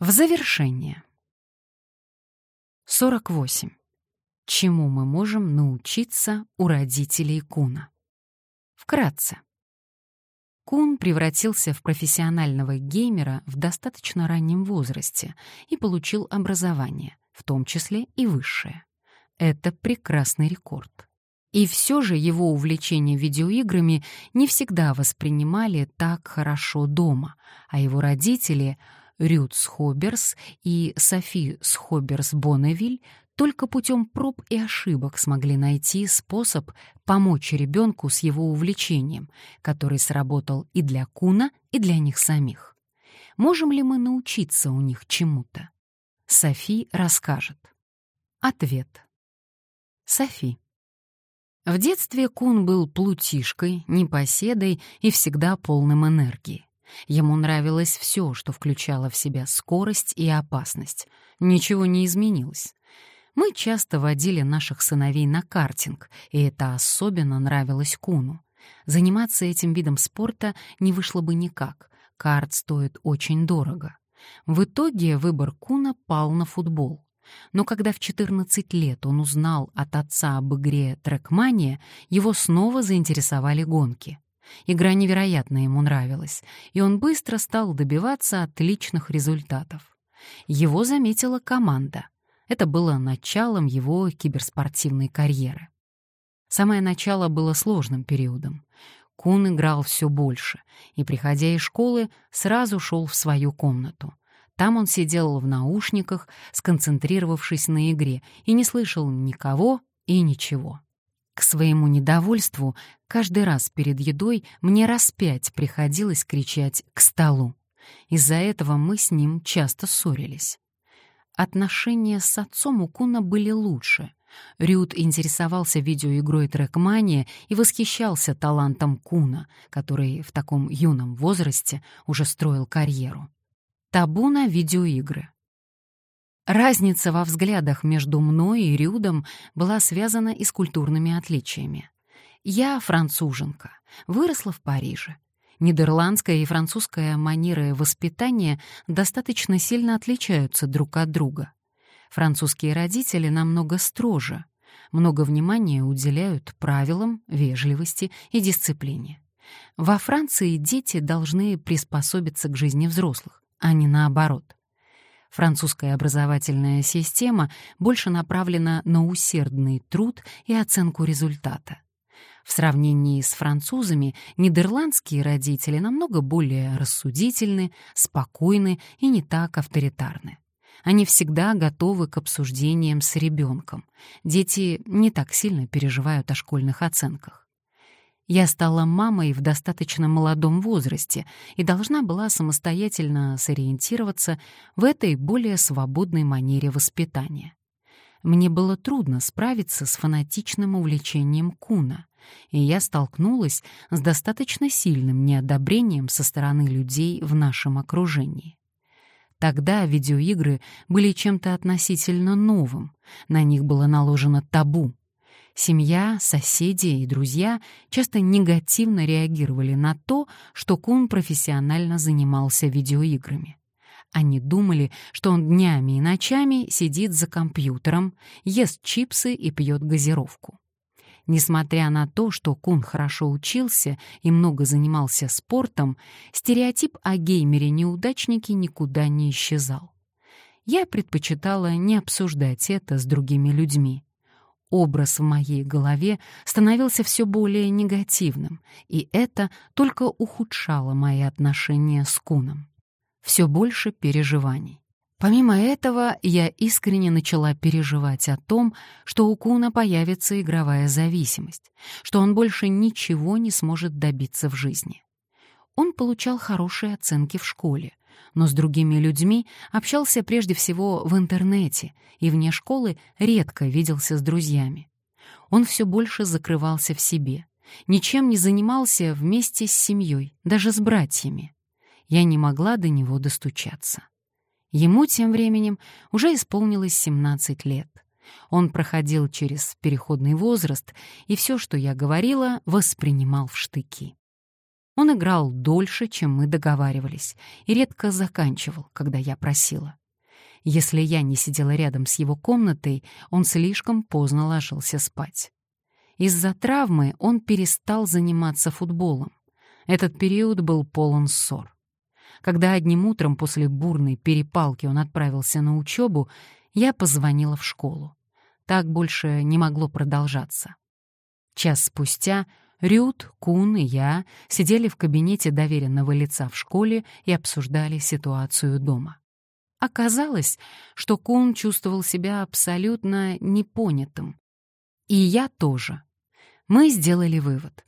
В завершение. 48. Чему мы можем научиться у родителей Куна? Вкратце. Кун превратился в профессионального геймера в достаточно раннем возрасте и получил образование, в том числе и высшее. Это прекрасный рекорд. И все же его увлечение видеоиграми не всегда воспринимали так хорошо дома, а его родители — Рют Схоберс и Софи Схоберс-Бонневиль только путем проб и ошибок смогли найти способ помочь ребенку с его увлечением, который сработал и для Куна, и для них самих. Можем ли мы научиться у них чему-то? Софи расскажет. Ответ. Софи. В детстве Кун был плутишкой, непоседой и всегда полным энергии. Ему нравилось все, что включало в себя скорость и опасность. Ничего не изменилось. Мы часто водили наших сыновей на картинг, и это особенно нравилось Куну. Заниматься этим видом спорта не вышло бы никак. Карт стоит очень дорого. В итоге выбор Куна пал на футбол. Но когда в 14 лет он узнал от отца об игре «Трекмания», его снова заинтересовали гонки. Игра невероятно ему нравилась, и он быстро стал добиваться отличных результатов. Его заметила команда. Это было началом его киберспортивной карьеры. Самое начало было сложным периодом. Кун играл все больше, и, приходя из школы, сразу шел в свою комнату. Там он сидел в наушниках, сконцентрировавшись на игре, и не слышал никого и ничего. К своему недовольству каждый раз перед едой мне раз пять приходилось кричать «к столу». Из-за этого мы с ним часто ссорились. Отношения с отцом у Куна были лучше. Рют интересовался видеоигрой Трекмания и восхищался талантом Куна, который в таком юном возрасте уже строил карьеру. Табу на видеоигры. Разница во взглядах между мной и Рюдом была связана и с культурными отличиями. Я француженка, выросла в Париже. Нидерландская и французская манеры воспитания достаточно сильно отличаются друг от друга. Французские родители намного строже, много внимания уделяют правилам, вежливости и дисциплине. Во Франции дети должны приспособиться к жизни взрослых, а не наоборот. Французская образовательная система больше направлена на усердный труд и оценку результата. В сравнении с французами нидерландские родители намного более рассудительны, спокойны и не так авторитарны. Они всегда готовы к обсуждениям с ребенком. Дети не так сильно переживают о школьных оценках. Я стала мамой в достаточно молодом возрасте и должна была самостоятельно сориентироваться в этой более свободной манере воспитания. Мне было трудно справиться с фанатичным увлечением Куна, и я столкнулась с достаточно сильным неодобрением со стороны людей в нашем окружении. Тогда видеоигры были чем-то относительно новым, на них было наложено табу, Семья, соседи и друзья часто негативно реагировали на то, что Кун профессионально занимался видеоиграми. Они думали, что он днями и ночами сидит за компьютером, ест чипсы и пьет газировку. Несмотря на то, что Кун хорошо учился и много занимался спортом, стереотип о геймере-неудачнике никуда не исчезал. Я предпочитала не обсуждать это с другими людьми. Образ в моей голове становился все более негативным, и это только ухудшало мои отношения с Куном. Все больше переживаний. Помимо этого, я искренне начала переживать о том, что у Куна появится игровая зависимость, что он больше ничего не сможет добиться в жизни. Он получал хорошие оценки в школе, но с другими людьми общался прежде всего в интернете и вне школы редко виделся с друзьями. Он все больше закрывался в себе, ничем не занимался вместе с семьей, даже с братьями. Я не могла до него достучаться. Ему тем временем уже исполнилось 17 лет. Он проходил через переходный возраст, и все, что я говорила, воспринимал в штыки. Он играл дольше, чем мы договаривались, и редко заканчивал, когда я просила. Если я не сидела рядом с его комнатой, он слишком поздно ложился спать. Из-за травмы он перестал заниматься футболом. Этот период был полон ссор. Когда одним утром после бурной перепалки он отправился на учебу, я позвонила в школу. Так больше не могло продолжаться. Час спустя Рют, Кун и я сидели в кабинете доверенного лица в школе и обсуждали ситуацию дома. Оказалось, что Кун чувствовал себя абсолютно непонятым. И я тоже. Мы сделали вывод.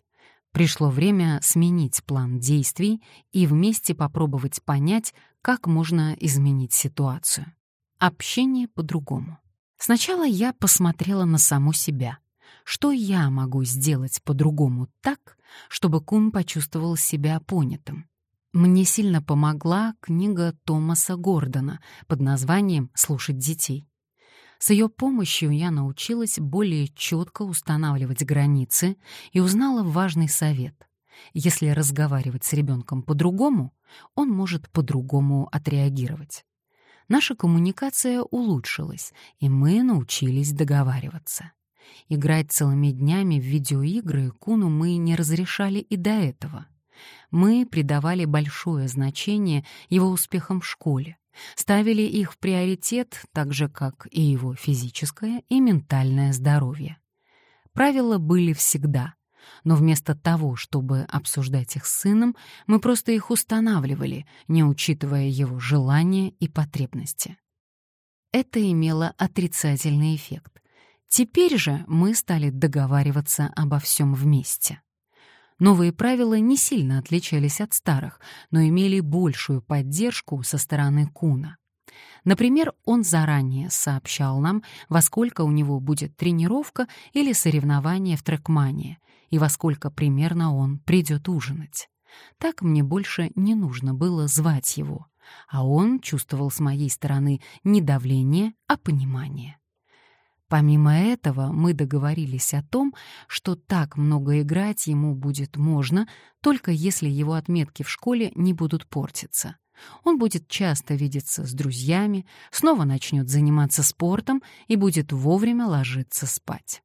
Пришло время сменить план действий и вместе попробовать понять, как можно изменить ситуацию. Общение по-другому. Сначала я посмотрела на саму себя — что я могу сделать по-другому так, чтобы Кун почувствовал себя понятым? Мне сильно помогла книга Томаса Гордона под названием «Слушать детей». С ее помощью я научилась более четко устанавливать границы и узнала важный совет. Если разговаривать с ребенком по-другому, он может по-другому отреагировать. Наша коммуникация улучшилась, и мы научились договариваться. Играть целыми днями в видеоигры Куну мы не разрешали и до этого. Мы придавали большое значение его успехам в школе, ставили их в приоритет, так же, как и его физическое и ментальное здоровье. Правила были всегда, но вместо того, чтобы обсуждать их с сыном, мы просто их устанавливали, не учитывая его желания и потребности. Это имело отрицательный эффект. Теперь же мы стали договариваться обо всем вместе. Новые правила не сильно отличались от старых, но имели большую поддержку со стороны Куна. Например, он заранее сообщал нам, во сколько у него будет тренировка или соревнование в трекмане, и во сколько примерно он придет ужинать. Так мне больше не нужно было звать его, а он чувствовал с моей стороны не давление, а понимание. Помимо этого, мы договорились о том, что так много играть ему будет можно, только если его отметки в школе не будут портиться. Он будет часто видеться с друзьями, снова начнет заниматься спортом и будет вовремя ложиться спать.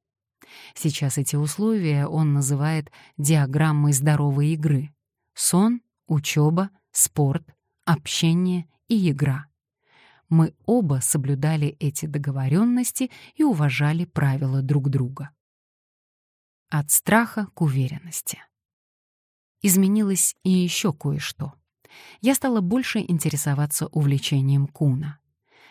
Сейчас эти условия он называет диаграммой здоровой игры. Сон, учеба, спорт, общение и игра мы оба соблюдали эти договоренности и уважали правила друг друга. От страха к уверенности. Изменилось и еще кое-что. Я стала больше интересоваться увлечением Куна.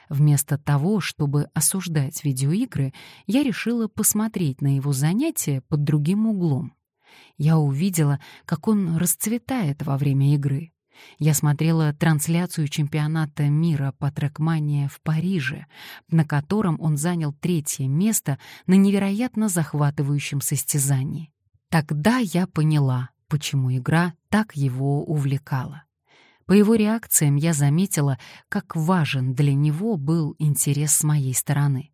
Вместо того, чтобы осуждать видеоигры, я решила посмотреть на его занятия под другим углом. Я увидела, как он расцветает во время игры, я смотрела трансляцию чемпионата мира по трекмании в Париже, на котором он занял третье место на невероятно захватывающем состязании. Тогда я поняла, почему игра так его увлекала. По его реакциям я заметила, как важен для него был интерес с моей стороны.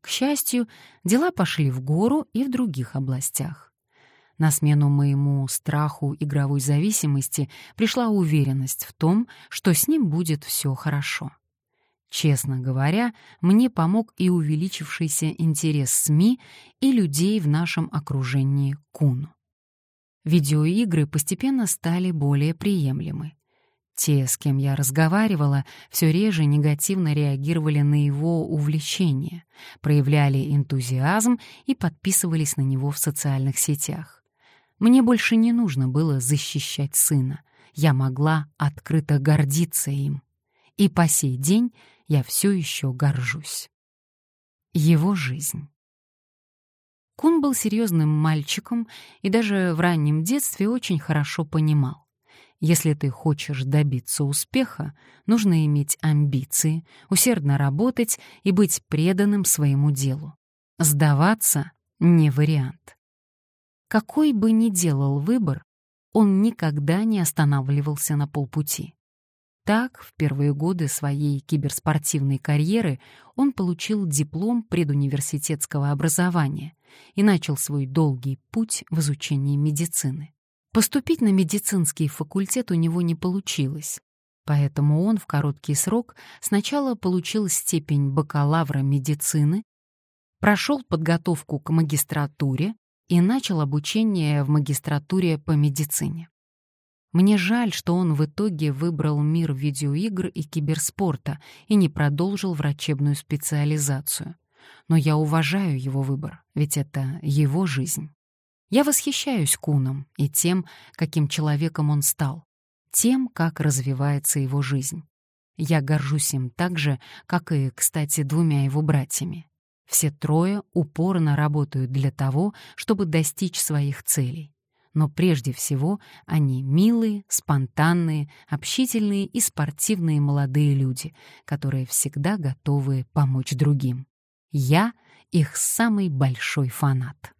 К счастью, дела пошли в гору и в других областях. На смену моему страху игровой зависимости пришла уверенность в том, что с ним будет все хорошо. Честно говоря, мне помог и увеличившийся интерес СМИ и людей в нашем окружении Куну. Видеоигры постепенно стали более приемлемы. Те, с кем я разговаривала, все реже негативно реагировали на его увлечение, проявляли энтузиазм и подписывались на него в социальных сетях. Мне больше не нужно было защищать сына. Я могла открыто гордиться им. И по сей день я все еще горжусь. Его жизнь. Кун был серьезным мальчиком и даже в раннем детстве очень хорошо понимал. Если ты хочешь добиться успеха, нужно иметь амбиции, усердно работать и быть преданным своему делу. Сдаваться — не вариант. Какой бы ни делал выбор, он никогда не останавливался на полпути. Так, в первые годы своей киберспортивной карьеры он получил диплом предуниверситетского образования и начал свой долгий путь в изучении медицины. Поступить на медицинский факультет у него не получилось, поэтому он в короткий срок сначала получил степень бакалавра медицины, прошел подготовку к магистратуре и начал обучение в магистратуре по медицине. Мне жаль, что он в итоге выбрал мир видеоигр и киберспорта и не продолжил врачебную специализацию. Но я уважаю его выбор, ведь это его жизнь. Я восхищаюсь Куном и тем, каким человеком он стал, тем, как развивается его жизнь. Я горжусь им так же, как и, кстати, двумя его братьями. Все трое упорно работают для того, чтобы достичь своих целей. Но прежде всего они милые, спонтанные, общительные и спортивные молодые люди, которые всегда готовы помочь другим. Я их самый большой фанат.